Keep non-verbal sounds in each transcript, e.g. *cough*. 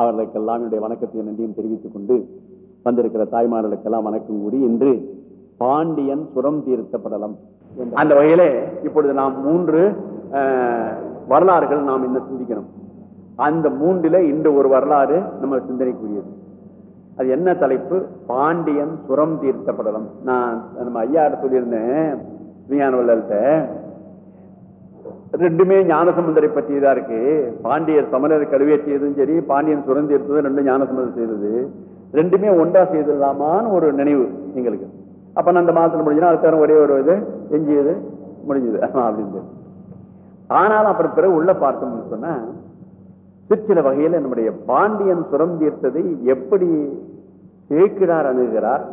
அவர்களுக்கெல்லாம் என்னுடைய வணக்கத்தையும் நன்றியும் தெரிவித்துக் கொண்டு வந்திருக்கிற தாய்மார்களுக்கெல்லாம் வணக்கம் கூறி இன்று பாண்டியன் சுரம் தீர்த்தப்படலாம் அந்த வகையில இப்பொழுது நாம் மூன்று வரலாறுகள் நாம் இன்னும் சிந்திக்கணும். அந்த மூன்றில இந்த ஒரு வரலாறு நம்ம சிந்தனைக்குரியது. அது என்ன தலைப்பு? பாண்டியன் சுரம் தீர்த்தப்படலாம். நான் நம்ம ஐயா சொல்லியிருந்தேன் விஞ்ஞான வல்லல்கிட்ட ரெண்டுமே ஞானசம்பந்தரை பற்றியதா இருக்கு. பாண்டியர் சமணர் கழுவேற்றியதும் சரி பாண்டியன் சுரந்து சுரந்தீர்த்ததும் ரெண்டும் ஞானசம்பந்தர் செய்தது. ரெண்டுமே ஒன்றா செய்திடலாமான்னு ஒரு நினைவு எங்களுக்கு. அப்ப நான் அந்த மாதத்துல முடிஞ்சுன்னா அதுக்கான ஒரே ஒரு இது எஞ்சியது முடிஞ்சது. அப்படின்னு ஆனாலும் அப்புறம் பிறகு உள்ள பார்த்தோம்னு சொன்னா சிற்சில வகையில் நம்முடைய பாண்டியன் சுரந்தீர்த்ததை எப்படி சேக்கிடார் அணுகிறார்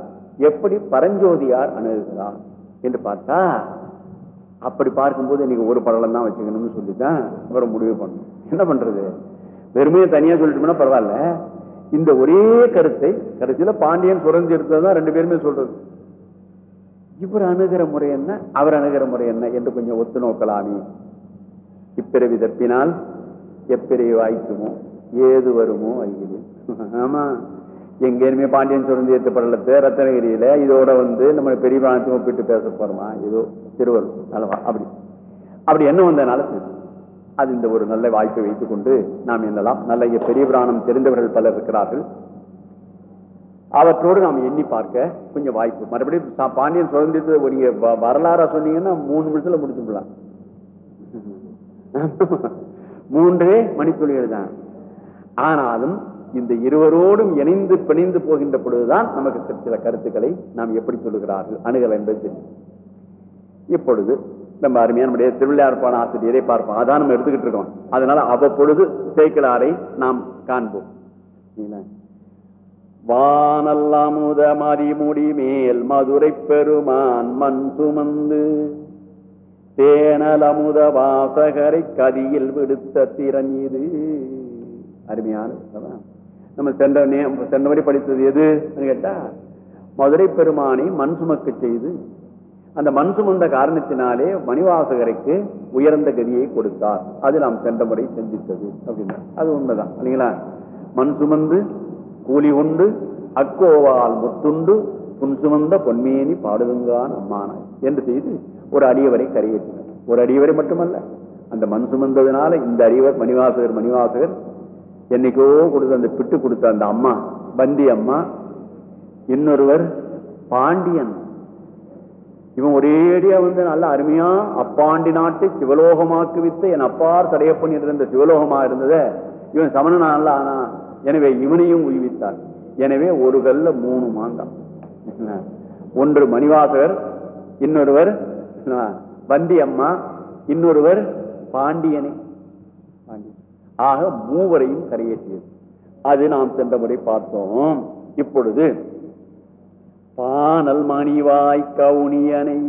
எப்படி பரஞ்சோதியார் அணுகிறார் என்று பார்த்தா அப்படி பார்க்கும்போது இன்னைக்கு ஒரு படலம் தான் வச்சுக்கணும்னு சொல்லித்தான் அப்புறம் முடிவு பண்ணணும் என்ன பண்றது? வெறுமையை தனியா சொல்லிட்டோம்னா பரவாயில்ல. இந்த ஒரே கருத்தை கடைசியில பாண்டியன் சுரந்திருத்தது தான் ரெண்டு பேருமே சொல்றது. இவர் அணுகிற முறை என்ன அவர் அணுகிற முறை என்ன என்று கொஞ்சம் ஒத்து நோக்கலாமே. இப்பிறவி தப்பினால் எப்பிறவி வாய்க்குமோ ஏது வருமோ அறிகிறது. ஆமா. எங்கேயுமே பாண்டியன் சுரந்தியத்து படலத்தை ரத்தனகிரியில இதோட வந்து நம்ம பெரிய பிராணத்தையும் ஒப்பிட்டு பேச போறோமா? ஏதோ திருவள்ளுவர் அல்லவா? அப்படி. அப்படி என்ன வந்ததுனால அது இந்த ஒரு நல்ல வாய்ப்பை வைத்துக் கொண்டு நாம் என்னலாம்? நல்ல பெரிய புராணம் தெரிந்தவர்கள் பலர் இருக்கிறார்கள். அவற்றோடு நாம் எண்ணி பார்க்க கொஞ்சம் வாய்ப்பு. மறுபடியும் பாண்டியன் சுதந்திரத்தை நீங்க வரலாறா சொன்னீங்கன்னா மூணு நிமிஷத்துல முடிச்சுக்கலாம் மூன்றே மணித்துளிகள் தான். ஆனாலும் இந்த இருவரோடும் இணைந்து பிணைந்து போகின்ற பொழுதுதான் நமக்கு சில கருத்துக்களை நாம் எப்படி சொல்லுகிறார்கள் அணுகல் என்பது தெரியும். இப்பொழுது நம்ம அருமையான நம்முடைய திருவிளையார்பான ஆசிரியரை பார்ப்போம்? அதான் நம்ம எடுத்துக்கிட்டு இருக்கோம். அதனால அவ்வப்பொழுது சேக்கிலாரை நாம் காண்போம். வானல்லாமுத மறிமுடி மேல் மதுரை பெருமான் மண் சுமந்து தேனலமுத வாசகரை கதியில் விடுத்த திறன் இது. அருமையான நம்ம சென்ற நே- சென்ற வரை படித்தது எது? கேட்டா மதுரை பெருமானை மண் சுமக்க செய்து அந்த மண் சுமந்த காரணத்தினாலே மணிவாசகருக்கு உயர்ந்த கதியை கொடுத்தார். அது நாம் சென்ற முறை சந்தித்தது அப்படின்னா அது உண்மைதான் இல்லைங்களா? மண் சுமந்து கூலி உண்டு அக்கோவால் முத்துண்டு புன் சுமந்த பொன்மேனி பாடுதுங்கான் அம்மானாய் என்று செய்து ஒரு அடியவரை கரையேற்றினார். ஒரு அடியவரை மட்டுமல்ல அந்த மண் சுமந்ததுனால இந்த அடியவர் மணிவாசகர் மணிவாசகர் என்னைக்கோ கொடுத்த அந்த பிட்டு கொடுத்த அந்த அம்மா பந்தி அம்மா இன்னொருவர் பாண்டியன் இவன் ஒரேடியா வந்து நல்ல அருமையா அப்பாண்டி நாட்டை சிவலோகமாக்கு வித்து என் அப்பார் தடையப்பன் இருந்த சிவலோகமா இருந்தத இவன் சமணன் நல்லா ஆனா எனவே இவனையும் உய்வித்தான் எனவே ஒரு கல்ல மூணு மாந்தான் ஒன்று மணிவாசகர் இன்னொருவர் வந்தி அம்மா இன்னொருவர் பாண்டியனை. ஆக மூவரையும் கரையேற்றியது. அது நாம் சென்ற முறை பார்த்தோம். இப்பொழுது பானல் மணிவாய் கவுனியனை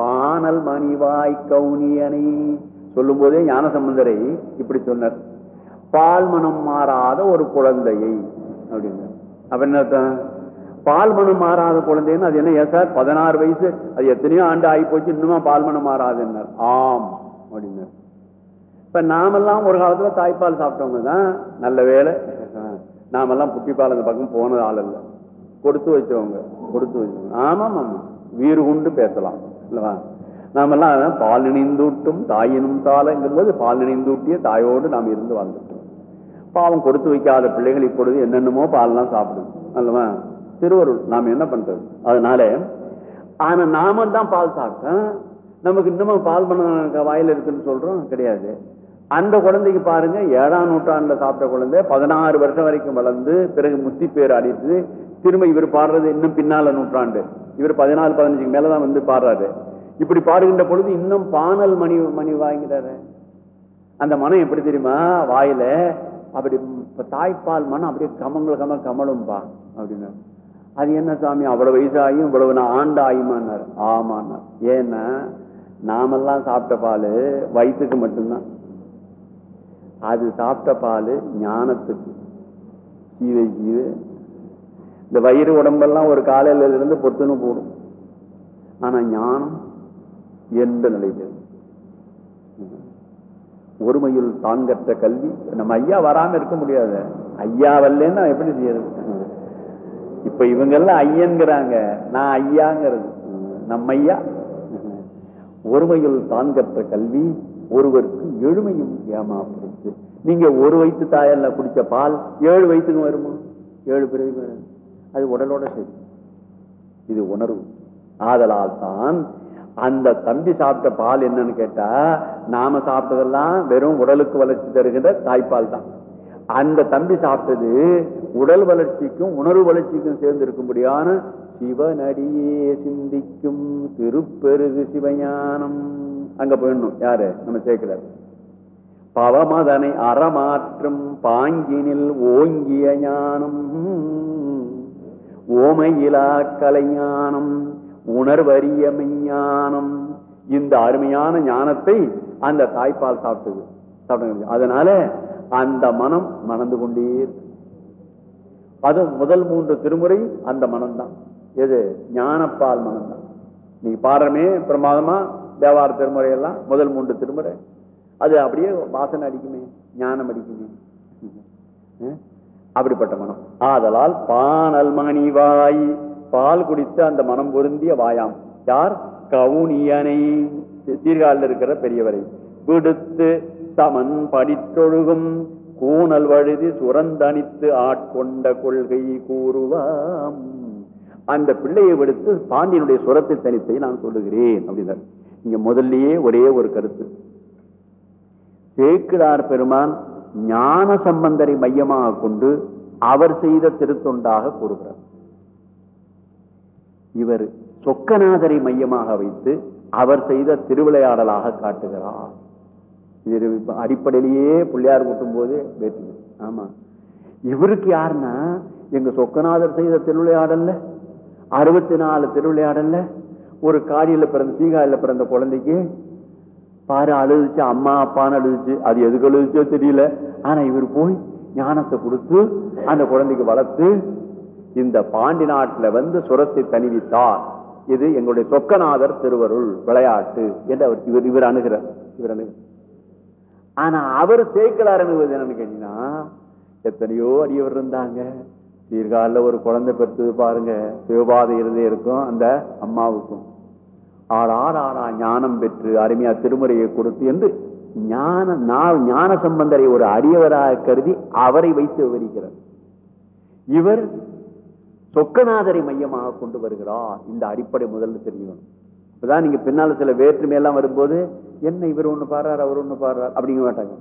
பானல் மணிவாய் கவுனியனை. சொல்லும் போதே ஞானசம்பந்தரை இப்படி சொன்னார். பால் மனம் மாறாத ஒரு குழந்தையை அப்படின்னார். அப்ப என்ன அர்த்தம்? பால் மனம் மாறாத குழந்தைன்னு அது என்ன? ஏன் சார்? பதினாறு வயசு. அது எத்தனையோ ஆண்டு ஆகி போச்சு இன்னுமா பால் மனம் மாறாதுன்னார். ஆம் அப்படின்னார். இப்ப நாமெல்லாம் ஒரு காலத்துல தாய்ப்பால் சாப்பிட்டவங்க தான். நல்ல வேலை நாமெல்லாம் புட்டிப்பால் அந்த பக்கம் போனது ஆள் இல்லை. கொடுத்து வச்சவங்க கொடுத்து வச்சவங்க. ஆமாம் ஆமா வீறு கொண்டு பேசலாம். இல்லவா? நாமெல்லாம் பால் நினைந்தூட்டும் தாயினும் தாளங்கும் போது பால் நினைந்தூட்டிய தாயோடு நாம் இருந்து வாழ்ந்துட்டோம். பாவம் கொடுத்து வைக்காத பிள்ளைகள் இப்பொழுது என்னென்னமோ பால்லாம் சாப்பிடுது. அல்லவா? திருவருள் நாம் என்ன பண்றது? அதனால ஆனா நாம தான் பால் சாப்பிட்டோம். நமக்கு இன்னமும் பால் பண்ண வாயில் இருக்குன்னு சொல்றோம். கிடையாது. அந்த குழந்தைக்கு பாருங்க ஏழாம் நூற்றாண்டுல சாப்பிட்ட குழந்தை பதினாறு வருஷம் வரைக்கும் வளர்ந்து பிறகு முத்தி பேர் அடித்து திரும்ப இவர் பாடுறது இன்னும் பின்னால நூற்றாண்டு. இவர் பதினாலு பதினஞ்சுக்கு மேலதான் வந்து பாடுறாரு. இப்படி பாடுகின்ற பொழுது இன்னும் பானல் மணி மணி வாங்கிறாரு அந்த மனம் எப்படி தெரியுமா? வாயில அப்படி தாய்ப்பால் மனம் அப்படியே கமங்கள் கமல் கமலும்பா அப்படின்னு. அது என்ன சாமி? அவ்வளவு வயசாகியும் இவ்வளவு நான் ஆண்டு ஆயுமானார் ஆமான்னார். ஏன்னா நாமெல்லாம் சாப்பிட்ட பால் வயிற்றுக்கு மட்டும்தான். அது சாப்பிட்ட பால் ஞானத்துக்கு. ஜீவ ஜீவ. இந்த வயிறு உடம்பெல்லாம் ஒரு காலையில இருந்து பொத்துன்னு போடும். ஆனா ஞானம் எந்த நிலையில் ஒருமையுள் தான் கற்ற கல்வி. நம்ம ஐயா வராம இருக்க முடியாது. ஐயா வரலன்னா நான் எப்படி செய்யறது? இப்ப இவங்க எல்லாம் ஐயன்கிறாங்க. நான் ஐயாங்கிறது. நம்ம ஐயா. ஒருமையுள் தான் கற்ற கல்வி ஒருவருக்கு எழுமையும் ஏமாப்படுத்து நீங்க ஒரு வயிற்று தாயல்ல குடிச்ச பால் ஏழு வயிற்றுக்கும் வருமா? ஏழு பிறகு வரும்? அது உடலோட சரி. இது உணர்வு. ஆதலால் தான் அந்த தம்பி சாப்பிட்ட பால் என்னன்னு கேட்டா நாம சாப்பிட்டதெல்லாம் வெறும் உடலுக்கு வளர்ச்சி தருகின்ற தாய்ப்பால் தான். அந்த தம்பி சாப்பிட்டது உடல் வளர்ச்சிக்கும் உணர்வு வளர்ச்சிக்கும் சேர்ந்து இருக்கும்படியான சிவனடியே சிந்திக்கும் திருப்பெருகு சிவஞானம். அங்க போயிடணும். யாரு? நம்ம சேர்க்கிறார் பவமதனை அறமாற்றும் பாங்கினில் ஓங்கிய ஞானம். ஓமையிலா கலைஞானம் உணர்வறிய மெஞ்ஞானம் இந்த அருமையான ஞானத்தை அந்த தாய்ப்பால் சாப்பிட்டது சாப்பிட்டு அதனால அந்த மனம் மணந்து கொண்டே இருக்கு. அது முதல் மூன்று திருமுறை அந்த மனம்தான். எது? ஞானப்பால் மனம்தான். நீ பாடுறமே பிரமாதமா தேவார திருமுறை எல்லாம் முதல் மூன்று திருமுறை. அது அப்படியே வாசனை அடிக்குமே ஞானம் அடிக்குமே. அப்படிப்பட்ட மனம். ஆதலால் பானல் மணிவாய் பால் குடித்து அந்த மனம் பொருந்திய வாயாம். யார்? கவுனியனை. சீர்காழில் இருக்கிற பெரியவரை. விடுத்து சமன் படித்தொழுகும் கூணல் வழுதி சுரந்தணித்து ஆட்கொண்ட கொள்கை கூறுவாம். அந்த பிள்ளையை விடுத்து பாண்டியனுடைய சுரத்தை தனித்தை நான் சொல்லுகிறேன் அப்படின்னார். இங்க முதல்லயே ஒரே ஒரு கருத்து. சேக்கிடார் பெருமான் ஞான சம்பந்தரை மையமாக கொண்டு அவர் செய்த திருத்தொண்டாக கூறுகிறார். இவர் சொக்கநாதரை மையமாக வைத்து அவர் செய்த திருவிளையாடலாக காட்டுகிறார். இது அடிப்படையிலேயே பிள்ளையார் கூட்டும் போது வேற்றுமை. ஆமா. இவருக்கு யாருன்னா எங்க சொக்கநாதர் செய்த திருவிளையாடல்ல அறுபத்தி நாலு திருவிளையாடல்ல ஒரு காடியில பிறந்த சீகாயில பிறந்த குழந்தைக்கு பாரு அழுதுச்சு அம்மா அப்பான்னு அழுதுச்சு. அது எதுக்கு அழுதுச்சோ தெரியல. ஆனா இவர் போய் ஞானத்தை கொடுத்து அந்த குழந்தைக்கு வளர்த்து இந்த பாண்டி நாட்டில் வந்து சுரத்தை தணிவித்தார். இது எங்களுடைய சொக்கநாதர் திருவருள் விளையாட்டு என்று அவர் இவர் இவர் அணுகிறார். இவர் அணுகிறார். ஆனா அவர் சேர்க்கலார் அணுகுவது என்னன்னு கேட்டீங்கன்னா எத்தனையோ அடியவர் இருந்தாங்க. சீர்காலில் ஒரு குழந்தை பெற்றது பாருங்க. சிவபாதை இருந்தே இருக்கும் அந்த அம்மாவுக்கும். ஆடார் ஞானம் பெற்று அருமையா திருமுறையை கொடுத்து என்று ஞான நான் ஞான சம்பந்தரை ஒரு அரியவராக கருதி அவரை வைத்து விவரிக்கிறார். இவர் சொக்கநாதரை மையமாக கொண்டு வருகிறார். இந்த அடிப்படை முதல்ல தெரியணும் இப்பதான் நீங்க பின்னால சில வேற்றுமை எல்லாம் வரும்போது என்ன இவர் ஒண்ணு பாடுறார் அவர் ஒண்ணு பாடுறார் அப்படிங்க மாட்டாங்க.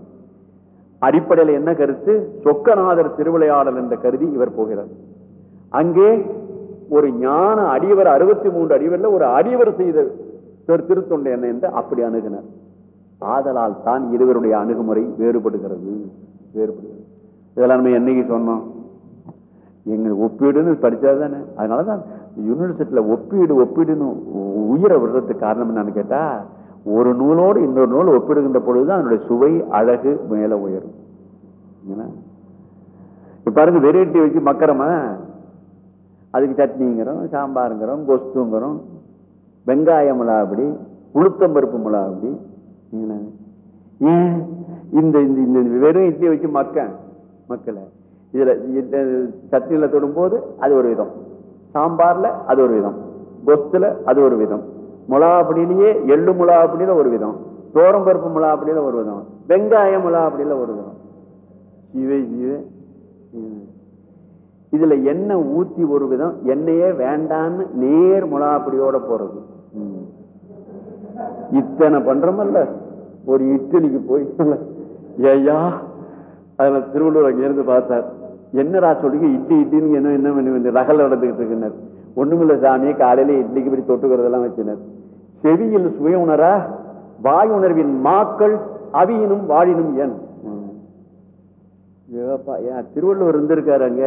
அடிப்படையில் என்ன கருத்து? சொக்கநாதர் திருவிளையாடல் என்ற கருதி இவர் போகிறார். அங்கே ஒரு ஞான அடியவர் அறுபத்தி மூன்று அடிவரில் ஒரு அடியவர் செய்த திரு- திருத்தொண்டை என்ன என்று அப்படி அணுகினர். ஆதலால் தான் இருவருடைய அணுகுமுறை வேறுபடுகிறது வேறுபடுகிறது. இதெல்லாம் நம்ம என்னைக்கு சொன்னோம்? எங்க ஒப்பீடுன்னு படித்தா தானே. அதனால தான் யூனிவர்சிட்டியில் ஒப்பீடு ஒப்பீடுன்னு உயிரை விடுறதுக்கு காரணம் என்னன்னு கேட்டால் ஒரு நூலோடு இன்னொரு நூல் ஒப்பிடுகின்ற பொழுதுதான் அதனுடைய சுவை அழகு மேலே உயரும். என்ன? பாருங்க வெரைட்டி வச்சு மக்கரமா அதுக்கு சட்னிங்கிறோம் சாம்பாருங்கிறோம் கொஸ்துங்கிறோம் வெங்காயம் மிளகாப்படி உளுத்தம்பருப்பு மிளகாப்படி என்ன? ஏன்? இந்த இந்த இந்த வெறும் இட்லி வச்சு மக்க மக்களை இதில் சட்னியில் தொடும்போது அது ஒரு விதம். சாம்பாரில் அது ஒரு விதம். கொஸ்தில் அது ஒரு விதம். மிளகாப்படியிலேயே எள்ளு மிளகாப்படியில ஒரு விதம். தோரம்பருப்பு முளாப்படியில் ஒரு விதம். வெங்காயம் மிளகாப்படியில ஒரு விதம். இவை இவை இதுல எண்ணெய் ஊத்தி ஒரு விதம் எண்ணெயே வேண்டான்னு நேர் முலாப்படியோட போறது. இத்தனை பண்றோமல்ல? ஒரு இட்லிக்கு போய் ஏயா அதுல திருவள்ளுவர் அங்க இருந்து பார்த்தார். என்னடா சொல்லுங்க இட்லி இட்லின்னு என்ன என்ன பண்ணி ரகல் நடந்துகிட்டு இருக்குனர் ஒண்ணுமில்ல சாமி காலையில இட்லிக்கு இப்படி தொட்டுக்கிறதெல்லாம் வச்சினர். செவியில் சுய உணரா வாய் உணர்வின் மாக்கள் அவியினும் வாழினும் என். ஏன் திருவள்ளுவர் இருந்திருக்காரு அங்க?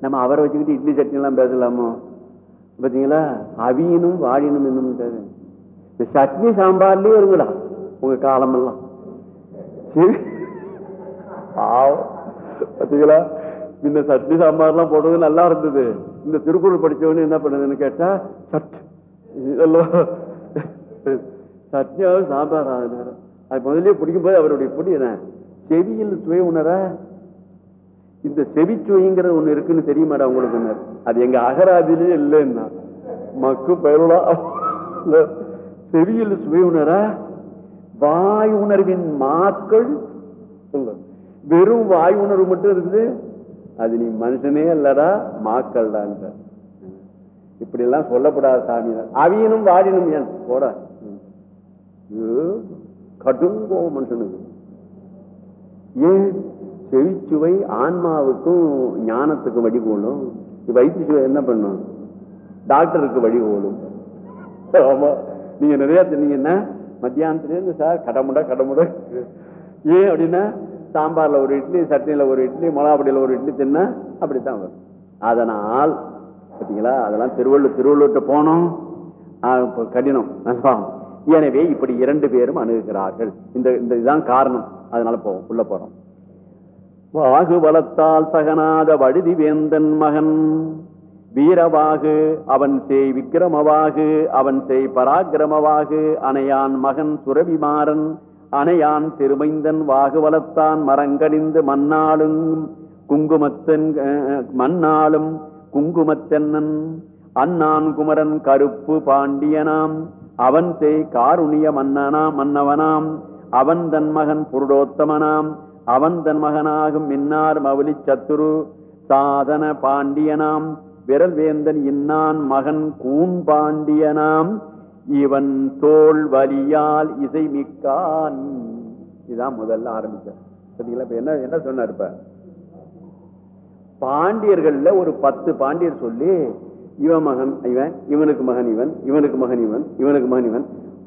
நம்ம அவரை வச்சுக்கிட்டு இட்லி சட்னிலாம் பேசலாமோ? பார்த்தீங்களா? அவியனும் வாழினும் என்னும் இந்த சட்னி சாம்பார்லயே இருங்கடா உங்க காலமெல்லாம். சரி. பாவம். இந்த சட்னி சாம்பார்லாம் போடுறது நல்லா இருந்தது. இந்த திருக்குறள் படித்தவனு என்ன பண்ணுதுன்னு கேட்டா சட். இதெல்லாம். சட்னியாவது சாம்பார் ஆகுது. அது முதலே பிடிக்கும் போது அவருடைய பிடி என்ன? செவியில் சுய உணர? இந்த செவிச்சுவைங்கிறது ஒண்ணு இருக்குன்னு தெரியுமாடா உங்களுக்கு அது எங்க அகராதிலே இல்லைன்னா. மக்கு பெயருளா செவியில் சுவை உணர? வாய் உணர்வின் மாக்கள் சொல்லு. வெறும் வாய் உணர்வு மட்டும் இருக்குது. அது நீ மனுஷனே இல்லடா மாக்கள் தான் இப்படி எல்லாம் சொல்லப்படாத சாமியார் அவியனும் வாடினும் ஏன்? போட. கடுங்கோ மனுஷனுக்கு. ஏன்? செவிச்சுவை ஆன்மாவுக்கும் ஞானத்துக்கும் வழிகோலும். வைத்திய சுவை என்ன பண்ணும்? டாக்டருக்கு வழிகோலும். ஆமா. நீங்க நிறைய தின்னீங்கன்னா மத்தியானத்துல இருந்து சார் கடமுடா கடமுடா. ஏன் அப்படின்னா சாம்பார்ல ஒரு இட்லி சட்னியில ஒரு இட்லி மிளகாப்பொடியில ஒரு இட்லி தின்னா அப்படித்தான் வரும். அதனால் பார்த்தீங்களா அதெல்லாம் திருவள்ளூர் திருவள்ளூர்கிட்ட போனோம் கடினம் எனவே இப்படி இரண்டு பேரும் அணுகுகிறார்கள். இந்த இந்த இதுதான் காரணம். அதனால போவோம் உள்ள போறோம். வாகு வளத்தால் சகனாத வழுதி வேந்தன் மகன். வீரவாகு அவன் செய் விக்கிரமவாகு அவன் செய் பராக்கிரமவாகு அணையான் மகன் சுரவிமாறன் அணையான் திருமைந்தன் வாகுவலத்தான் மரங்கடிந்து மண்ணாளும் குங்குமத்தன் மண்ணாளும் குங்குமத்தென்னன். அண்ணான் குமரன் கருப்பு பாண்டியனாம் அவன் செய் காருணிய மன்னனாம் மன்னவனாம். அவன் தன் மகன் புருடோத்தமனாம் அவன் தன் மகனாகும் மின்னார் மவுலி சத்துரு. சாதன பாண்டியனாம் விரல் வேந்தன் இன்னான் மகன் கூன் பாண்டியனாம். இவன் தோல் வலியால் இசை மிக்கான். இதான் முதல்ல ஆரம்பிச்சார் சரிங்களா? இப்ப என்ன என்ன சொன்னார் இப்ப? பாண்டியர்கள்ல ஒரு பத்து பாண்டியர் சொல்லி இவன் மகன் இவன் இவனுக்கு மகன் இவன் இவனுக்கு மகன் இவன் இவனுக்கு மகன் இவன்.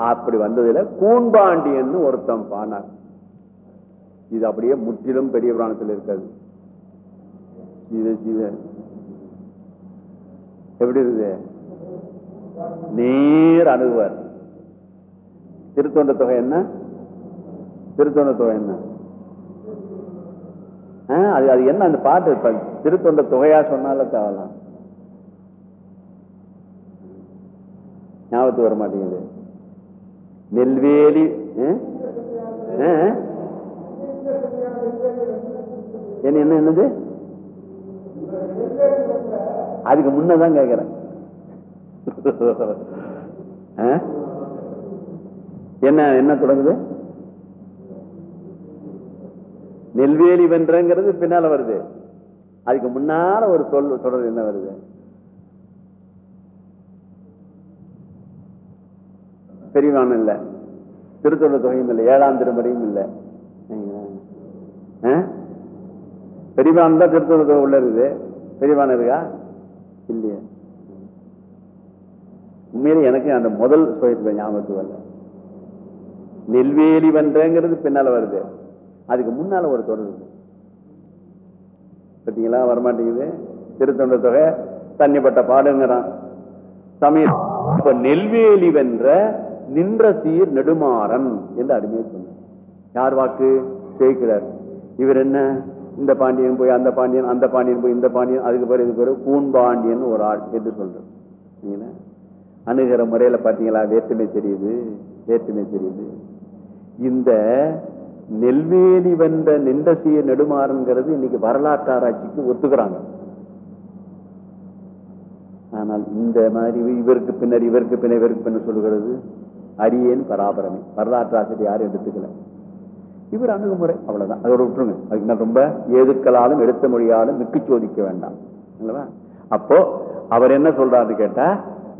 அப்படி வந்ததுல கூன்பாண்டியன் ஒருத்தன் பானார் இது அப்படியே முற்றிலும் பெரிய புராணத்தில் இருக்காது. சிவ சிவ. எப்படி இருக்குது? நேர் அணுகுவார். திருத்தொண்ட தொகை என்ன? திருத்தொண்ட தொகை என்ன? அது அது என்ன அந்த பாட்டு? திருத்தொண்ட தொகையா சொன்னால தேவலாம். ஞாபகத்துக்கு வர மாட்டேங்குது. நெல்வேலி என்ன என்ன என்னது? அதுக்கு முன்னதான் கேட்கிறேன் என்ன என்ன தொடங்குது? நெல்வேலி வென்றங்கிறது பின்னால வருது. அதுக்கு முன்னால ஒரு சொல் தொடர் என்ன வருது? பெரியவான் இல்ல. திருத்தொடர் தொகையும் இல்லை. ஏழாம் திருமறையும் இல்லை. பெரியவான் தான் திருத்தொடர் தொகை உள்ள இருக்குது. பெரியவான் இருக்கா? இல்லையா. உண்மையில எனக்கு அந்த முதல் சுயத்துல ஞாபகத்துக்கு வரல. நெல்வேலி வென்றங்கிறது பின்னால வருது. அதுக்கு முன்னால ஒரு தொடர் இருக்கு. பார்த்தீங்களா? வரமாட்டேங்குது. திருத்தொண்ட தொகை தண்ணிப்பட்ட பாடுங்கிறான். சமயம் இப்ப நெல்வேலி வென்ற நின்ற சீர் நெடுமாறன் என்று அருமையை சொன்னார். யார் வாக்கு? சேர்க்கிறார் இவர் என்ன? இந்த பாண்டியன் போய் அந்த பாண்டியன் அந்த பாண்டியன் போய் இந்த பாண்டியன் அதுக்கு பிறகு இது பிறகு கூண்பாண்டியன் ஒரு ஆள் என்று சொல்றார் அணுகிற முறையில பாத்தீங்களா வேற்றுமை தெரியுது வேற்றுமை தெரியுது. இந்த நெல்வேலி வென்ற நின்றசிய நெடுமாறுங்கிறது இன்னைக்கு வரலாற்று ஆராய்ச்சிக்கு ஒத்துக்கிறாங்க. ஆனால் இந்த மாதிரி இவருக்கு பின்னர் இவருக்கு பின்னர் இவருக்கு பின்னர் சொல்லுகிறது அரியேன் பராபரமே. வரலாற்று ஆசிரியர் யாரும் எடுத்துக்கல. இவர் அணுகுமுறை அவ்வளவுதான். அதோட விட்டுருங்க. அதுக்கு நான் ரொம்ப ஏதுக்களாலும் எடுத்த மொழியாலும் மிக்கு சோதிக்க வேண்டாம். இல்லவா? அப்போ அவர் என்ன சொல்றாரு கேட்டா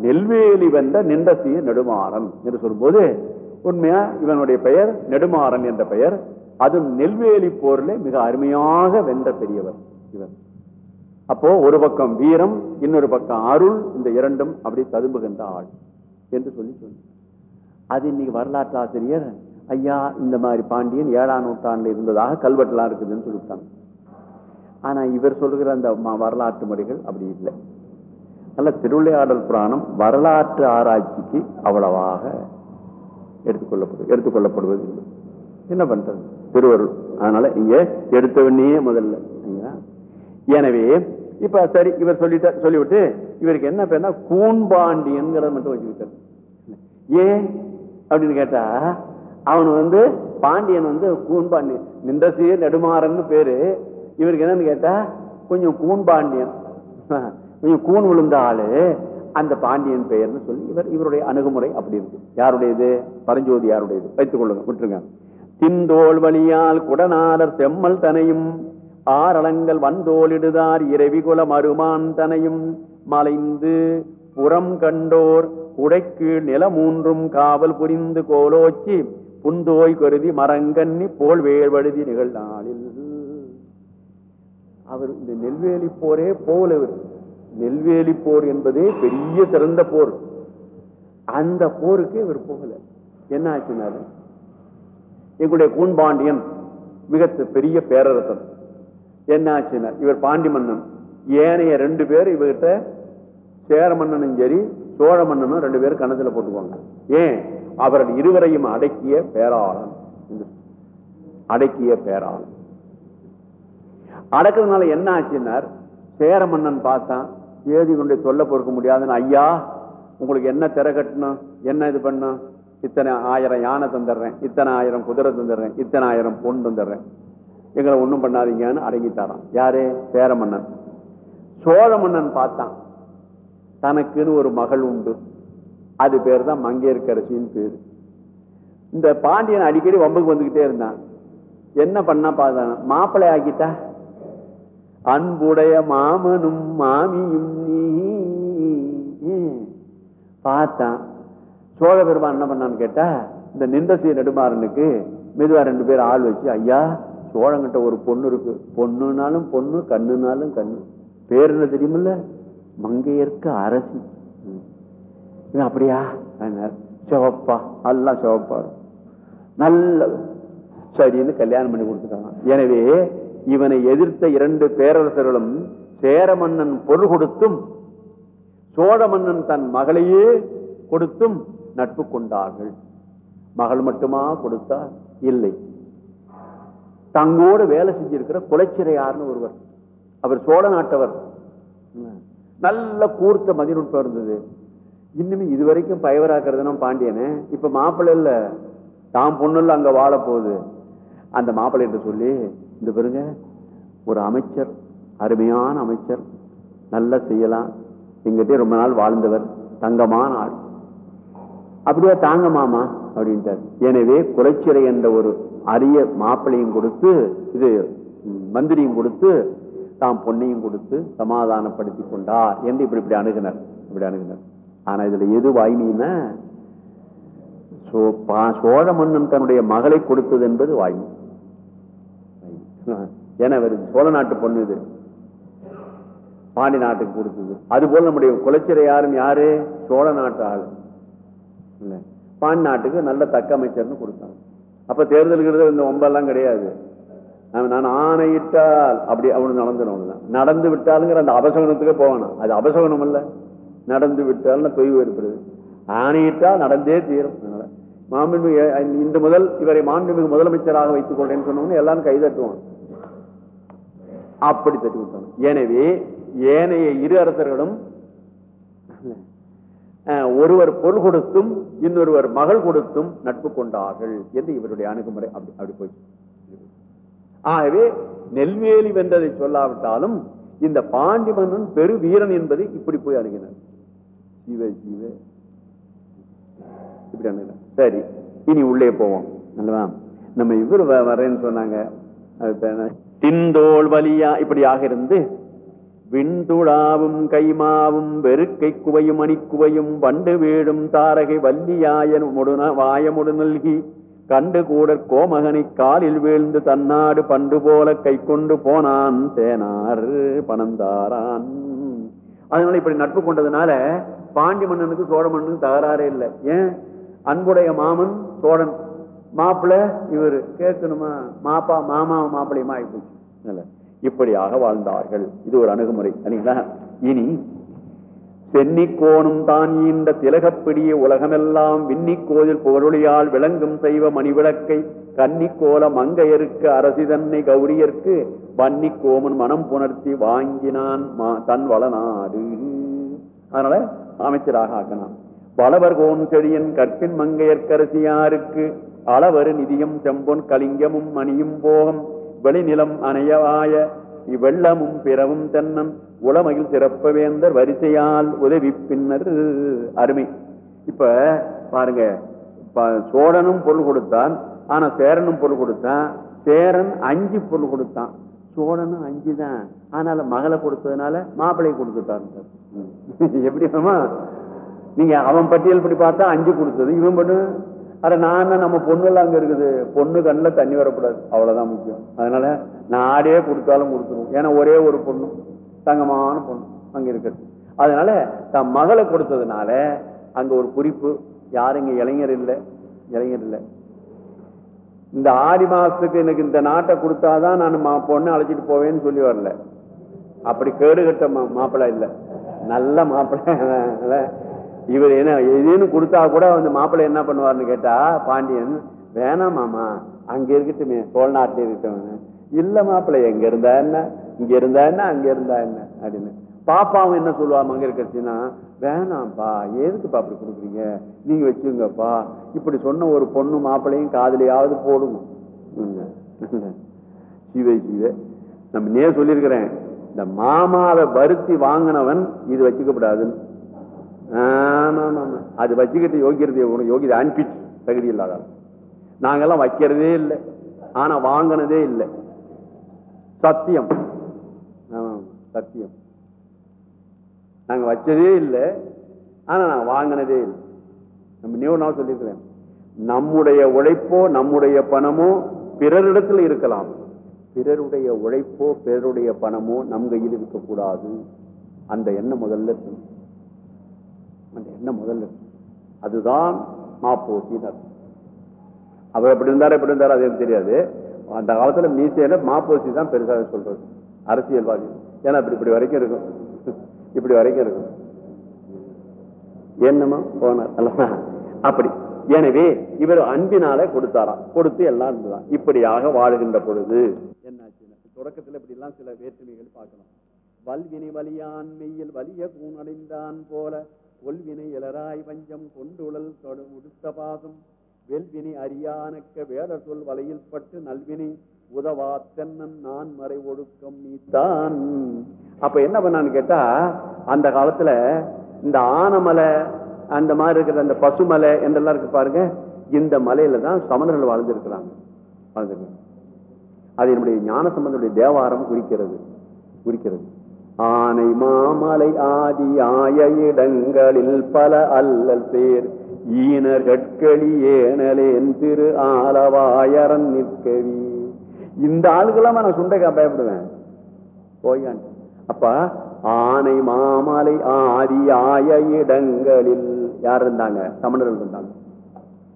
நெல்வேலி வென்ற நின்றசிய நெடுமாறன் என்று சொல்லும்போது உண்மையா இவனுடைய பெயர் நெடுமாறன் என்ற பெயர்? அது நெல்வேலி போரில் மிக அருமையாக வென்ற பெரியவர் இவர். அப்போ ஒரு பக்கம் வீரம் இன்னொரு பக்கம் அருள் இந்த இரண்டும் அப்படி ததும்புகின்ற ஆள் என்று சொல்லி சொன்ன அது இன்னைக்கு வரலாற்று ஆசிரியர் ஐயா இந்த மாதிரி பாண்டியன் ஏழாம் நூற்றாண்டு இருந்ததாக கல்வெட்டுலாம் இருக்குதுன்னு சொல்லிவிட்டாங்க. ஆனால் இவர் சொல்லுகிற அந்த வரலாற்று முறைகள் அப்படி இல்லை. நல்ல திருவிளையாடல் புராணம் வரலாற்று ஆராய்ச்சிக்கு அவ்வளவாக எடுத்துக்கொள்ளப்படு எடுத்துக்கொள்ளப்படுவது இல்லை என்ன பண்றது? திருவருள். அதனால இங்கே எடுத்தவனே முதல்ல எனவே இப்ப சரி இவர் சொல்லிட்ட சொல்லிவிட்டு இவருக்கு என்ன பேர்னா கூன்பாண்டியன்கிறத மட்டும் வச்சுக்கிட்டார். ஏன்? அப்படின்னு கேட்டா அவன் வந்து பாண்டியன் வந்து கூன்பாண்டியன் நின்றசீர் நெடுமாறன்னு பேரு. இவருக்கு என்னன்னு கேட்டா கொஞ்சம் கூன் பாண்டியன் *laughs* கொஞ்சம் கூன் விழுந்த ஆளு. அந்த பாண்டியன் பெயர்னு சொல்லி இவர் இவருடைய அணுகுமுறை அப்படி இருக்கு. யாருடையது? பரஞ்சோதி யாருடையது? வைத்துக் கொள்ளுங்க விட்டுருங்க. திந்தோல் வழியால் குடநாடர் செம்மல் தனையும் ஆரளங்கள் வந்தோலிடுதார் இரவிகுல மருமான் தனையும் மலைந்து புறம் கண்டோர் உடைக்கு நில மூன்றும் காவல் புரிந்து கோலோச்சி புந்தோய் கருதி மரங்கன்னி போல் வேழ்வழுதி நிகழ்நாளில். அவர் இந்த நெல்வேலி போரே போல இவர். நெல்வேலி போர் என்பதே பெரிய சிறந்த போர். அந்த போருக்கு இவர் போகல. என்ன ஆச்சுனாரு? எங்களுடைய கூன்பாண்டியன் மிக பெரிய பேரரசன். என்ன ஆச்சுன்னா இவர் பாண்டி மன்னன். ஏனைய ரெண்டு பேர் இவர்கிட்ட சேர மன்னனும் சரி சோழ மன்னனும் ரெண்டு பேரும் கணத்துல போட்டுக்குவாங்க. ஏன்? அவர்கள் இருவரையும் அடக்கிய பேராளன். அடக்கிய பேராளன். அடக்கிறதுனால என்ன ஆச்சுன்னார்? சேர மன்னன் பார்த்தான். ஏதி கொண்டு சொல்ல பொறுக்க முடியாதுன்னு ஐயா உங்களுக்கு என்ன திரை கட்டணும்? என்ன இது பண்ணும் இத்தனை ஆயிரம் யானை தந்துடுறேன். இத்தனை ஆயிரம் குதிரை தந்துடுறேன். இத்தனை ஆயிரம் பொன் தந்துடுறேன். எங்களை ஒண்ணும் பண்ணாதீங்கன்னு அடங்கிட்டாராம். யாரு? சேர மன்னன் சோழ மன்னன் பார்த்தான். தனக்குன்னு ஒரு மகள் உண்டு. அது பேர் தான் மங்கையர்கரசின்னு பேர். இந்த பாண்டியன் அடிக்கடி வம்புக்கு வந்துக்கிட்டே இருந்தான். என்ன பண்ணா பார்த்தான் மாப்பிள்ளை ஆக்கிட்டா? அன்புடைய மாமனும் மாமியும் நீ. பார்த்தான். சோழ பெருமான் என்ன பண்ணான்னு கேட்டா இந்த நிந்தசிய நெடுமாறனுக்கு மெதுவா ரெண்டு பேர் ஆள் வச்சு ஐயா சோழங்கிட்ட ஒரு பொண்ணு இருக்கு. பொண்ணுனாலும் பொண்ணு கண்ணுனாலும் கண்ணு. பேர் என்ன தெரியுமில்ல? மங்கையர்க்கு அரசி. ம். அப்படியா? சிவப்பா? எல்லாம் சிவப்பா நல்ல சரின்னு கல்யாணம் பண்ணி கொடுத்துட்டான். எனவே இவனை எதிர்த்த இரண்டு பேரரசர்களும் சேர மன்னன் பொருள் கொடுத்தும் சோழ மன்னன் தன் மகளையே கொடுத்தும் நட்பு கொண்டார்கள். மகள் மட்டுமா கொடுத்தார் இல்லை. தங்கோடு வேலை செஞ்சிருக்கிற குலைச்சிறையார்னு ஒருவர். அவர் சோழ நாட்டவர். நல்ல கூர்த்த மதிநுட்பம் இருந்தது. இன்னுமே இதுவரைக்கும் பயவராக்குறதுனா பாண்டியனே இப்ப மாப்பிள்ள இல்ல தான் பொண்ணுல அங்க வாழ போகுது. அந்த மாப்பிள்ளை சொல்லி இந்த பெருங்க ஒரு அமைச்சர் அருமையான அமைச்சர் நல்லா செய்யலாம். எங்கிட்டே ரொம்ப நாள் வாழ்ந்தவர் தங்கமான ஆள். அப்படியே தாங்க மாமா அப்படின்ட்டார். எனவே குலைச்சிறை என்ற ஒரு அரிய மாப்பிளையும் கொடுத்து இது மந்திரியும் கொடுத்து தாம் பொண்ணையும் கொடுத்து சமாதானப்படுத்தி கொண்டார் என்று இப்படி இப்படி அணுகினர் இப்படி அணுகினர். ஆனா இதுல எது வாய்மைன்னா சோ- பா- சோழ மன்னன் தன்னுடைய மகளை கொடுத்தது என்பது வாய்மை. ஏன்னா சோழ நாட்டு பொண்ணு இது. பாண்டி நாட்டுக்கு கொடுத்தது. அதுபோல நம்முடைய குலச்சிறை யாரும் யாரு? சோழ நாட்டு ஆளு. இல்ல. பாண்டி நாட்டுக்கு நல்ல தக்க அமைச்சர்னு கொடுத்தாங்க. அப்ப தேர்தலுங்கிறது இந்த ஒம்பெல்லாம் கிடையாது. நான் நான் ஆணையிட்டால் அப்படி அவனு நடந்துடும் நடந்து விட்டாலுங்கிற அந்த அபசகுனத்துக்கு போவானா? அது அபசகுனம் இல்ல நடந்து விட்டால் தொய்வு ஏற்படுது. ஆணையிட்டால் நடந்தே தீரும் அதனால. மாண்புமிகு இன்று முதல் இவரை மாண்புமிகு முதலமைச்சராக வைத்துக் கொள்றேன்னு சொன்னோம்னு எல்லாரும் கைதட்டுவான் அப்படி தட்டி விட்டாங்க எனவே ஏனைய இரு அரசர்களும் ஒருவர் பொருள் கொடுத்தும் இன்னொருவர் மகள் கொடுத்தும் நட்பு கொண்டார்கள் என்று இவருடைய அணுகுமுறை அப்படி அப்படி போய் ஆகவே நெல்வேலி வென்றதை சொல்லாவிட்டாலும் இந்த பாண்டிமன்னன் பெரு வீரன் என்பதை இப்படி போய் அணுகினார். சிவ சிவ இப்படி சரி இனி உள்ளே போவோம். நல்லவா நம்ம இவர் வ- வரேன்னு சொன்னாங்க. திந்தோள் வலியா? இப்படியாக இருந்து விண்துழாவும் கைமாவும் வெறுக்கை குவையும் அணிக்குவையும் வண்டு வீடும் தாரகை வல்லியாயன் முடுன வாயமுடு நல்கி கண்டு கூட கோமகனை காலில் வீழ்ந்து தன்னாடு பண்டு போல கை கொண்டு போனான் தேனார் பணந்தாரான். அதனால இப்படி நட்பு கொண்டதுனால பாண்டி மன்னனுக்கு சோழ மன்னனுக்கு தகராறே இல்லை. ஏன்? அன்புடைய மாமன் சோழன். மாப்பிள்ள இவரு. கேட்கணுமா? மாப்பா மாமா மாப்பிள்ளையுமா ஆயிப்போச்சு. இப்படியாக வாழ்ந்தார்கள். இது ஒரு அணுகுமுறை சரிங்களா? இனி சென்னிக்கோணும் தான் இந்த திலகப்பிடிய உலகமெல்லாம் விண்ணிக் கோதில் புகழொளியால் விளங்கும் செய்வ மணிவிளக்கை கன்னிக்கோல மங்கையருக்கு அரசிதன்னை கௌரியர்க்கு வன்னி கோமன் மனம் புணர்த்தி வாங்கினான் மா- தன் வளநாடு. அதனால அமைச்சராக ஆக்கலாம் பலவர் கோன் செடியன் கற்பின் மங்கையற்கரசியாருக்கு அளவரு நிதியம் செம்பொன் கலிங்கமும் மணியும் போகம் வெளிநிலம் அணையவாய இவ்வெள்ளமும் பிறவும் தென்னன் உளமையில் சிறப்ப வேந்தர் வரிசையால் உதவி பின்னர் அருமை. இப்ப பாருங்க சோழனும் பொருள் கொடுத்தான் ஆனா சேரனும் பொருள் கொடுத்தான் சேரன் அஞ்சு பொருள் கொடுத்தான். சோழனும் அஞ்சு தான் ஆனால மகளை கொடுத்ததுனால மாப்பிள்ளையை கொடுத்துட்டான் *laughs* எப்படி நீங்க அவன் பட்டியல் படி பார்த்தா அஞ்சு கொடுத்தது. இவன் பண்ணு அட நான் நம்ம பொண்ணு எல்லாம் அங்க இருக்குது. பொண்ணு கண்ணில் தண்ணி வரக்கூடாது. அவ்வளவுதான் முக்கியம். அதனால நாடே கொடுத்தாலும் கொடுத்துருவோம். ஏன்னா ஒரே ஒரு பொண்ணு தங்கமான பொண்ணு அங்க இருக்கிறது அதனால தன் மகளை கொடுத்ததுனால அங்க ஒரு குறிப்பு யாருங்க இளைஞர் இல்லை இளைஞர் இல்லை. இந்த ஆடி மாசத்துக்கு எனக்கு இந்த நாட்டை கொடுத்தாதான் நான் மா- அழைச்சிட்டு போவேன்னு சொல்லி வரல. அப்படி கேடு கட்ட மா- மாப்பிள்ளை இல்ல. நல்ல மாப்பிள்ளை. இவர் என்ன எதுன்னு கொடுத்தா கூட வந்து மாப்பிள்ளை என்ன பண்ணுவார்னு கேட்டா பாண்டியன் வேணாம் மாமா. அங்க இருக்கட்டுமே. சோழ நாட்டில் இருக்கட்டும். இல்ல மாப்பிள்ளை எங்க இருந்தா என்ன? இங்க இருந்தா என்ன? அங்க இருந்தா என்ன? அப்படின்னு. பாப்பாவும் என்ன சொல்லுவாங்க அங்க இருக்கச்சுன்னா வேணாம்ப்பா எதுக்குப்பா அப்படி கொடுக்குறீங்க? நீங்க வச்சுங்கப்பா. இப்படி சொன்ன ஒரு பொண்ணு மாப்பிள்ளையும் காதலியாவது போடுங்க. சிவை சிவை. நம்ம நே சொல்லியிருக்கிறேன். இந்த மாமாவை வருத்தி வாங்கினவன் இது வச்சுக்கப்படாதுன்னு. ஆமா ஆமா ஆமா அது வச்சுக்கிட்டு யோகியது உனக்கு யோகியதை அனுப்பிச்சு தகுதி இல்லாத நாங்கெல்லாம் வைக்கிறதே இல்லை. ஆனா வாங்கினதே இல்லை. சத்தியம். ஆமா, சத்தியம். நாங்க வச்சதே இல்லை. ஆனா நாங்கள் வாங்கினதே இல்லை. நம்ம நியூ நான் சொல்லியிருக்கிறேன். நம்முடைய உழைப்போ நம்முடைய பணமோ பிறரிடத்தில் இருக்கலாம். பிறருடைய உழைப்போ பிறருடைய பணமோ நம் கையில் இருக்கக்கூடாது. அந்த எண்ணம் முதல்ல அந்த எண்ணம் முதல்ல அதுதான் மாப்போசினர் அவர் எப்படி இருந்தாரோ எப்படி இருந்தாரோ அது தெரியாது. அந்த காலத்துல மீசையில மாப்போசி தான் பெருசாக சொல்றது. அரசியல்வாதி. ஏன்னா இப்படி இப்படி வரைக்கும் இருக்கும். இப்படி வரைக்கும் இருக்கும். என்னமா போனார். அல்லவா அப்படி. எனவே இவர் அன்பினால கொடுத்தாராம். கொடுத்து எல்லாம் இருந்துதான் இப்படியாக வாழ்கின்ற பொழுது என்னாச்சு? தொடக்கத்துல இப்படி எல்லாம் சில வேற்றுமைகள் பார்க்கலாம் வல்வினை வலியான் மெய்யில் வலிய கூணடைந்தான் போல ஒல்வினை இளராய் வஞ்சம் கொண்டுழல் தொடு உடுத்த பாதம். வெல்வினை அறியானக்க வேடர் சொல் வலையில் பட்டு நல்வினை உதவா தென்னன் நான் மறை ஒழுக்கம் நீத்தான். அப்ப என்ன பண்ணான்னு கேட்டா அந்த காலத்துல இந்த ஆனமலை அந்த மாதிரி இருக்கிற அந்த பசுமலை என்றெல்லாம் இருக்கு பாருங்க இந்த மலையில தான் சமணர்கள் வாழ்ந்திருக்கிறாங்க. வாழ்ந்திருக்கிறாங்க அது என்னுடைய ஞான சம்பந்தனுடைய தேவாரம் குறிக்கிறது. குறிக்கிறது. ஆனை மாமலை ஆதி ஆய இடங்களில் பல அல்லல் சேர் ஈனர் கட்களி ஏனலேன் திரு ஆலவாயரன் நிற்கவி. இந்த ஆளுக்கெல்லாம் நான் சுண்டைக்கா பயப்படுவேன்? போயான் அப்ப ஆனை மாமலை ஆதி இடங்களில் யார் இருந்தாங்க சமணர்கள் இருந்தாங்க.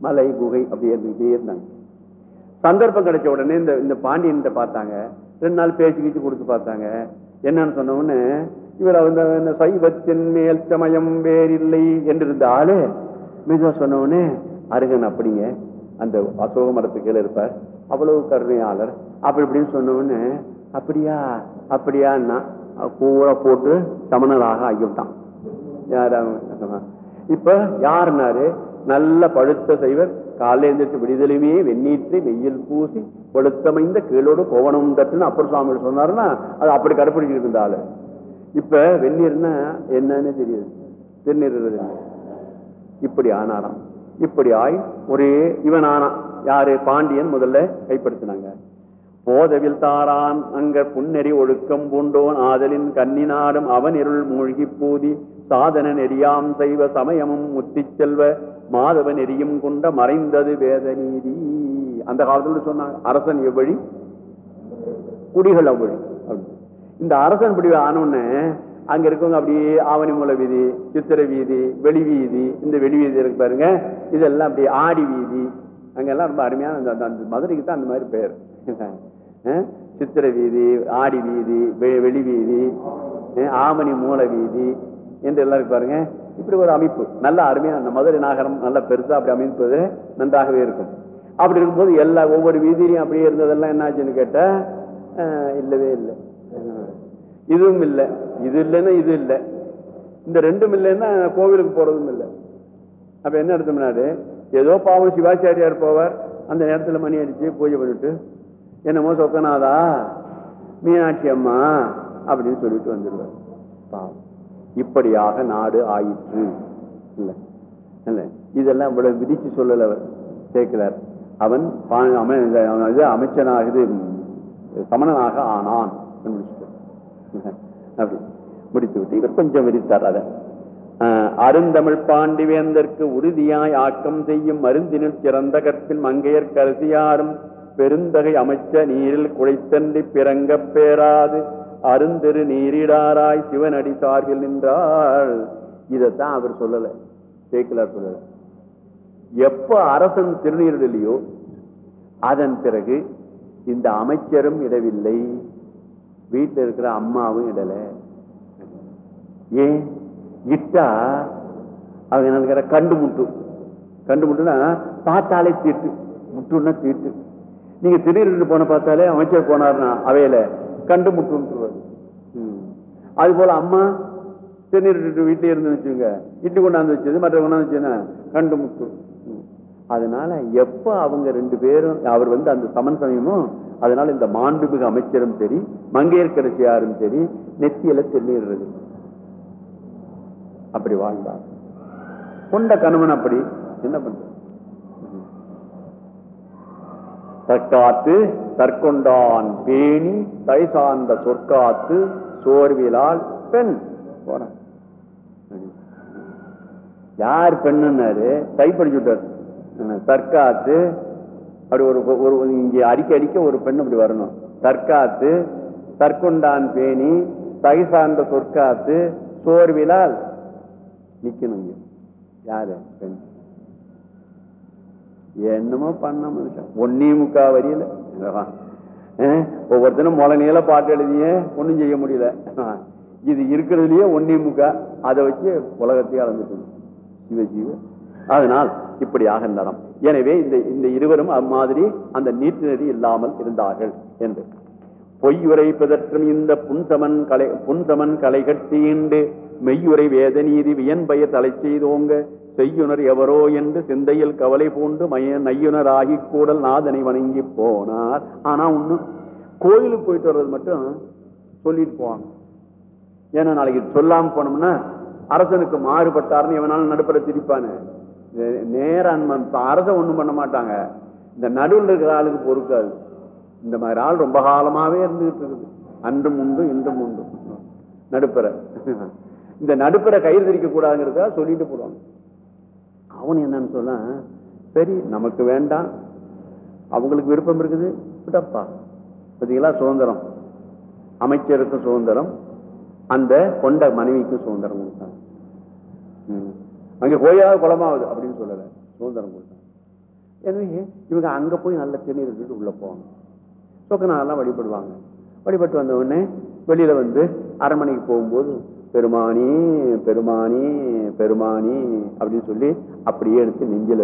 மலை குகை அப்படி இருந்துகிட்டே இருந்தாங்க. சந்தர்ப்பம் கிடைச்ச உடனே இந்த இந்த பாண்டியன் பார்த்தாங்க. ரெண்டு நாள் பேச்சு கீச்சு கொடுத்து பார்த்தாங்க. என்னன்னு சொன்னவொன்னு இவர் வந்து இந்த சைவத்தின் மேல் சமயம் வேறில்லை என்று இருந்த ஆளு மெதுவா சொன்னவொன்னே அருகன் அப்படிங்க. அந்த அசோக மரத்துக்கு கீழே இருப்பார். அவ்வளவு கருணையாளர். அப்படி இப்படின்னு சொன்னவொன்னு அப்படியா? அப்படியான்னா பூரா போட்டு சமணராக ஆகிவிட்டான் யாரா- இப்ப யாருனாரு நல்ல பழுத்த செய்வர் காலையில எழுந்திரிச்சு விடுதலையுமே வெந்நீற்றை வெயில் பூசி பழுத்தமைந்த கீழோடு கோவணம் தட்டுன்னு அப்பர் சுவாமி சொன்னாருன்னா அது அப்படி கடைப்பிடிச்சிட்டு இருந்தாள் இப்ப வெந்நீர்னா என்னன்னு தெரியுது. திருநீர் இப்படி ஆனாராம். இப்படி ஆய் ஒரே இவன் ஆனான் யாரு? பாண்டியன் முதல்ல கைப்படுத்தினாங்க. போதவில் தாரான் அங்க புன்னெறி ஒழுக்கம் பூண்டோன் ஆதலின் கண்ணினாடும் அவன் இருள் மூழ்கி பூதி சாதன நெறியாம் செய்வ சமயமும் முத்தி செல்வ மாதவ நெறியும் கொண்ட மறைந்தது வேத நீதி அந்த காலத்துல சொன்னாங்க அரசன் எவ்வழி? குடிகள் அவ்வழி அப்படி. இந்த அரசன் இப்படி ஆனோன்னு அங்க இருக்கவங்க அப்படியே ஆவணி மூல வீதி சித்திரை வீதி வெளி வீதி இந்த வெளி வீதி இருக்கு பாருங்க இதெல்லாம் அப்படி ஆடி வீதி. அங்கெல்லாம் ரொம்ப அருமையான அந்த- மதுரைக்கு தான் அந்த மாதிரி பேர். சித்திரை வீதி ஆடி வீதி வெ- வெளி வீதி ஆமணி மூல வீதி என்று எல்லாம் பாருங்க. இப்படி ஒரு அமைப்பு. நல்ல அருமையான அந்த மதுரை நாகரம் நல்ல பெருசா அப்படி அமைப்பது நன்றாகவே இருக்கும். அப்படி இருக்கும்போது எல்லா ஒவ்வொரு வீதியிலையும் அப்படியே இருந்ததெல்லாம் என்னாச்சுன்னு கேட்டா இல்லவே இல்லை. இதுவும் இல்லை. இது இல்லைன்னா இது இல்லை. இந்த ரெண்டும் இல்லைன்னா கோவிலுக்கு போறதும் இல்லை. அப்ப என்ன எடுத்தோம்னாரு ஏதோ பாவம் சிவாச்சாரியார் போவார். அந்த நேரத்துல மணி அடிச்சு பூஜை பண்ணிட்டு என்னமோ சொக்கநாதா மீனாட்சி அம்மா அப்படின்னு சொல்லிட்டு வந்துடுவார் பாவம். இப்படியாக நாடு ஆயிற்று. இல்லை. இல்லை. இதெல்லாம் இவ்வளவு விதிச்சு சொல்லல அவர். சேர்க்கிறார் அவன் பா- அம- இது அமைச்சனாக இது சமணனாக ஆனான் அப்படி முடித்து விட்டு இவர் கொஞ்சம் விரித்தார் அதை. ஆஹ், அருந்தமிழ் பாண்டிவேந்தற்கு உறுதியாய் ஆக்கம் செய்யும் மருந்தினில் சிறந்த கற்பில் மங்கையர் கருதியாரும் பெருந்தகை அமைச்ச நீரில் குழைத்தன்றி பிறங்கப் பேராது. அருந்தெரு நீரிடாராய் சிவனடி சார்பில் நின்றாள். இதைத்தான் அவர் சொல்லலை. சேக்கிலார் சொல்லலை. எப்ப அரசன் திருநீரிடலையோ அதன் பிறகு இந்த அமைச்சரும் இடவில்லை. வீட்டில் இருக்கிற அம்மாவும் இடல. ஏன்? இட்டா? அவங்க என்ன நினைக்கிற கண்டு முட்டு. கண்டு முட்டுனா பார்த்தாலே தீட்டு. முட்டுன்னா தீட்டு. நீங்க திடீர்னு போன பார்த்தாலே அமைச்சர் போனார்னா அவையில கண்டு முட்டும் ம். அது போல அம்மா திருநீர் வீட்டிலே இருந்து வச்சுங்க இட்லி கொண்டாந்து வச்சது மற்ற கொண்டாந்து வச்சுன்னா கண்டு முட்டு. அதனால எப்ப அவங்க ரெண்டு பேரும் அவர் வந்து அந்த சமன் சமயமும் அதனால இந்த மாண்புமிகு அமைச்சரும் சரி மங்கையர்கரசியாரும் சரி நெத்தியில திருநீர்றது அப்படி வாழ்ந்தார். கொண்ட கணவன் அப்படி என்ன பண்ற தற்காத்து தற்கொண்டான் பேணி தை சார்ந்த சொற்காத்து சோர்விலால் பெண். போன யார் பெண்ணுன்னாரு? தை படிச்சுட்டார் தற்காத்து அப்படி ஒரு ஒரு இங்க அடிக்க அடிக்க ஒரு பெண் அப்படி வரணும். தற்காத்து தற்கொண்டான் பேணி தை சார்ந்த சொற்காத்து சோர்விலால் நிக்கணும் யாரு? பெண். என்னமோ பண்ண மனுஷன். ஒன்னே முக்கா வரியில. ஒவ்வொருத்தனும் முளை நீள பாட்டு எழுதியே ஒண்ணும் செய்ய முடியல. இது இருக்கிறதுலயே ஒன்னே முக்கா அதை வச்சு உலகத்தையே அளந்துட்டு சிவ ஜீவ அதனால் இப்படியாக நடம் எனவே இந்த இந்த இருவரும் அம்மாதிரி அந்த நீட்டு நெறி இல்லாமல் இருந்தார்கள் என்று. பொய் உரைப்பதற்கும் இந்த புன்சமன் கலை புன்சமன் கலை கட்டீண்டு மெய்யுரை வேத நீதி வியன்பய தலை செய்தோங்க. செய்யுனர் எவரோ என்று சிந்தையில் கவலை பூண்டு மைய நையுனராகி கூடல் நாதனை வணங்கி போனார். ஆனா ஒண்ணு கோயிலுக்கு போயிட்டு வர்றது மட்டும் சொல்லிட்டு போவாங்க. ஏன்னா நாளைக்கு சொல்லாம போனோம்னா அரசனுக்கு மாறுபட்டாருன்னு எவனாலும் நடுப்பட திரிப்பானு? நேரம் அரச அரசன் ஒண்ணும் பண்ண மாட்டாங்க. இந்த நடுவில் இருக்கிற ஆளுக்கு பொறுக்காது இந்த மாதிரி ஆள் ரொம்ப காலமாவே இருந்துகிட்டு இருக்குது. அன்றும் உண்டு இன்றும் உண்டு. நடுப்பற இந்த நடுப்பற கயிறு திரிக்க கூடாதுங்கிறதா சொல்லிட்டு போடுவாங்க. அவன் என்னன்னு சொல்ல சரி நமக்கு வேண்டாம். அவங்களுக்கு விருப்பம் இருக்குது விடப்பா. பார்த்தீங்களா சுதந்திரம். அமைச்சருக்கு சுதந்திரம். அந்த கொண்ட மனைவிக்கு சுதந்திரம் கொடுத்தாங்க ம். அங்க குளமாவது அப்படின்னு சொல்லல. சுதந்திரம் கொடுத்தாங்க எனவே இவங்க அங்கே போய் நல்ல திருநீர் எடுத்துட்டு உள்ளே போவாங்க. சொக்கநாதெல்லாம் வழிபடுவாங்க. வழிபட்டு வந்த உடனே வெளியில் வந்து அரண்மனைக்கு போகும்போது பெருமானி பெருமானி பெருமானி அப்படின்னு சொல்லி அப்படியே எடுத்து நெஞ்சில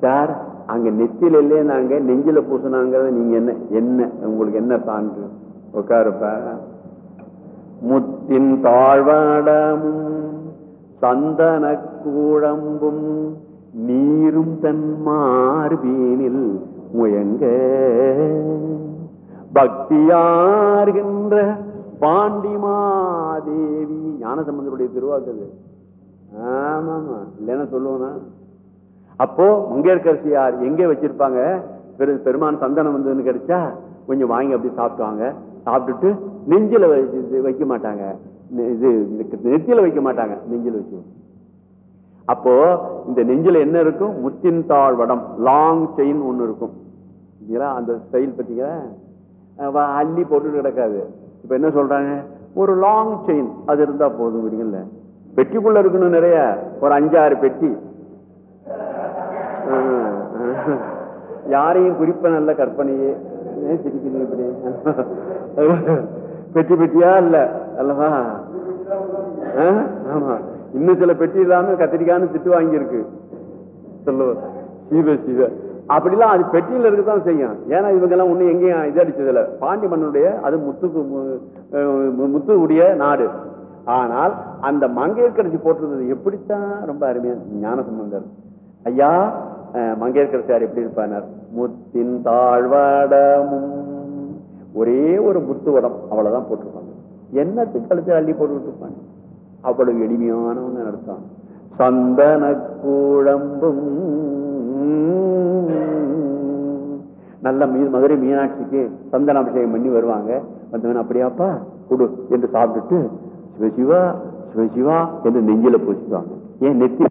சார் அங்க நெத்தியில இல்லையே நாங்க நெஞ்சில பூசினாங்கிறத நீங்க என்ன என்ன உங்களுக்கு என்ன சான்று? உட்காருப்ப. முத்தின் தாழ்வாடமும் சந்தன கூழம்பும் நீரும் தன் மார்பீனில் முயங்க. பக்தியார்கின்ற பாண்டிமாதேவி. ஞானசம்பந்தருடைய திருவாக்குது ஆமாமா. இல்லைன்னா சொல்லுவோம்னா. அப்போ மங்கையர்கரசியார் எங்கே வச்சிருப்பாங்க? பெரு பெருமான் சந்தனம் வந்ததுன்னு கிடைச்சா கொஞ்சம் வாங்கி அப்படி சாப்பிடுவாங்க சாப்பிட்டுட்டு நெஞ்சில வச்சு- இது வைக்க மாட்டாங்க. இது இந்த நெத்தியில வைக்க மாட்டாங்க. நெஞ்சில் வச்சு. அப்போ இந்த நெஞ்சில் என்ன இருக்கும்? முத்தின் தாழ் வடம். லாங் செயின் ஒன்று இருக்கும். அந்த ஸ்டைல் பார்த்தீங்களா அள்ளி போட்டு கிடக்காது. இப்ப என்ன சொல்றாங்க? ஒரு லாங் செயின் அது இருந்தா போதுங்கிறீங்கல்ல பெட்டிக்குள்ள இருக்கணும் நிறைய. ஒரு அஞ்சாறு பெட்டி. யாரையும் குறிப்ப நல்ல கற்பனையே. ஏன் இப்படி. பெட்டி பெட்டியா இல்ல? அல்லவா? ஆஹ்? ஆமா. இன்னும் சில பெட்டி இல்லாம கத்திரிக்கான்னு திட்டு வாங்கியிருக்கு. சொல்லுவோம் சிவ சிவ. அப்படிலாம் அது பெட்டியில இருக்கத்தான் செய்யும். ஏன்னா இவங்க எல்லாம் எங்கேயும் இது அடிச்சதில்ல. பாண்டி மன்னனுடைய அது முத்துக்கு மு- முத்து உடைய நாடு. ஆனால் அந்த மங்கையர்கரசி போட்டிருந்தது எப்படித்தான்? ரொம்ப அருமையா ஞான சம்பந்தர். ஐயா அஹ், மங்கையர்கரசியார் எப்படி இருப்பானார்? முத்தின் தாழ்வடமும் ஒரே ஒரு முத்து வடம் அவ்வளவுதான் போட்டிருப்பாங்க. என்னத்துக்கு கழுத்து அள்ளி போட்டு இருப்பாங்க? அவ்வளவு எளிமையானவங்க நடத்தான் சந்தன கூழம்பும் நல்ல மீது மதுரை மீனாட்சிக்கு சந்தன அபிஷேகம் பண்ணி வருவாங்க. வந்தவன் அப்படியாப்பா கொடு என்று சாப்பிட்டுட்டு சிவசிவா சிவசிவா என்று நெஞ்சில பூசிக்குவாங்க ஏன் நெத்தி